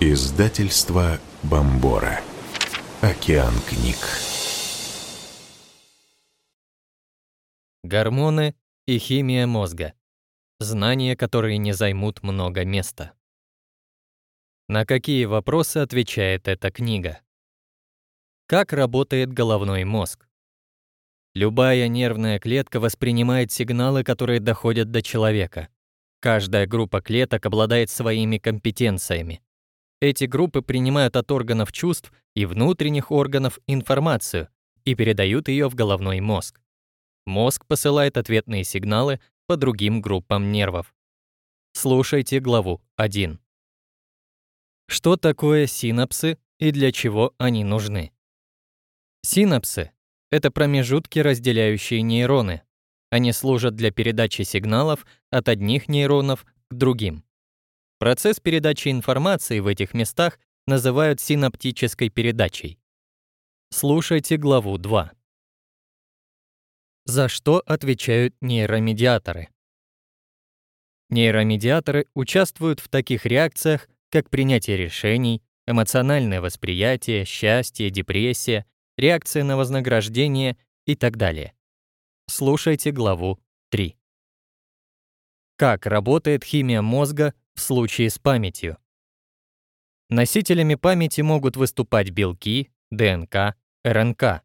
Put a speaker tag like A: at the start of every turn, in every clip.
A: Издательство Бомбора. Океан книг.
B: Гормоны и химия мозга. Знания, которые не займут много места. На какие вопросы отвечает эта книга? Как работает головной мозг? Любая нервная клетка воспринимает сигналы, которые доходят до человека. Каждая группа клеток обладает своими компетенциями. Эти группы принимают от органов чувств и внутренних органов информацию и передают ее в головной мозг. Мозг посылает ответные сигналы по другим группам нервов. Слушайте главу 1. Что такое синапсы и для чего они нужны? Синапсы — это промежутки, разделяющие нейроны. Они служат для передачи сигналов от одних нейронов к другим. Процесс передачи информации в этих местах называют синаптической передачей. Слушайте главу 2. За что отвечают нейромедиаторы? Нейромедиаторы участвуют в таких реакциях, как принятие решений, эмоциональное восприятие, счастье, депрессия, реакция на вознаграждение и так далее. Слушайте главу 3. Как работает химия мозга в случае с памятью. Носителями памяти могут выступать белки, ДНК, РНК.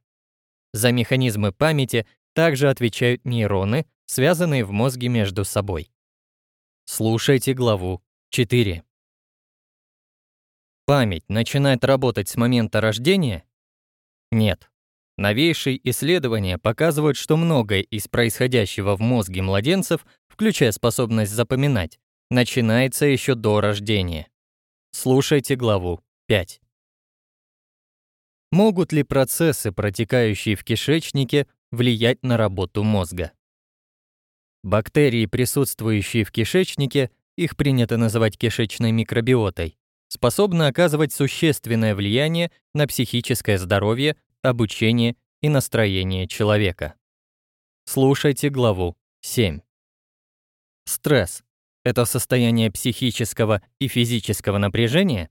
B: За механизмы памяти также отвечают нейроны, связанные в мозге между собой. Слушайте главу 4. Память начинает работать с момента рождения? Нет. Новейшие исследования показывают, что многое из происходящего в мозге младенцев, включая способность запоминать, начинается еще до рождения. Слушайте главу 5. Могут ли процессы, протекающие в кишечнике, влиять на работу мозга? Бактерии, присутствующие в кишечнике, их принято называть кишечной микробиотой, способны оказывать существенное влияние на психическое здоровье, обучение и настроение человека. Слушайте главу 7. Стресс это состояние психического и физического напряжения?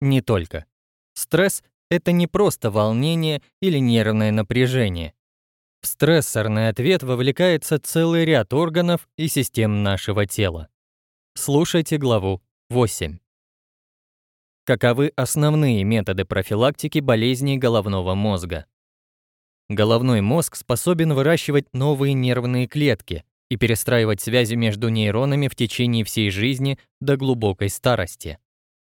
B: Не только. Стресс — это не просто волнение или нервное напряжение. В стрессорный ответ вовлекается целый ряд органов и систем нашего тела. Слушайте главу 8. Каковы основные методы профилактики болезней головного мозга? Головной мозг способен выращивать новые нервные клетки, и перестраивать связи между нейронами в течение всей жизни до глубокой старости.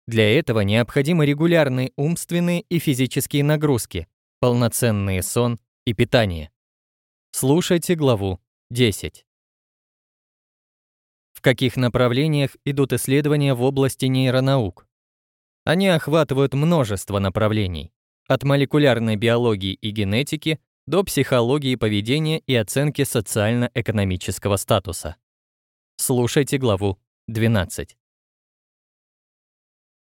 B: Для этого необходимы регулярные умственные и физические нагрузки, полноценный сон и питание. Слушайте главу 10. В каких направлениях идут исследования в области нейронаук? Они охватывают множество направлений, от молекулярной биологии и генетики до психологии поведения и оценки социально-экономического статуса. Слушайте главу 12.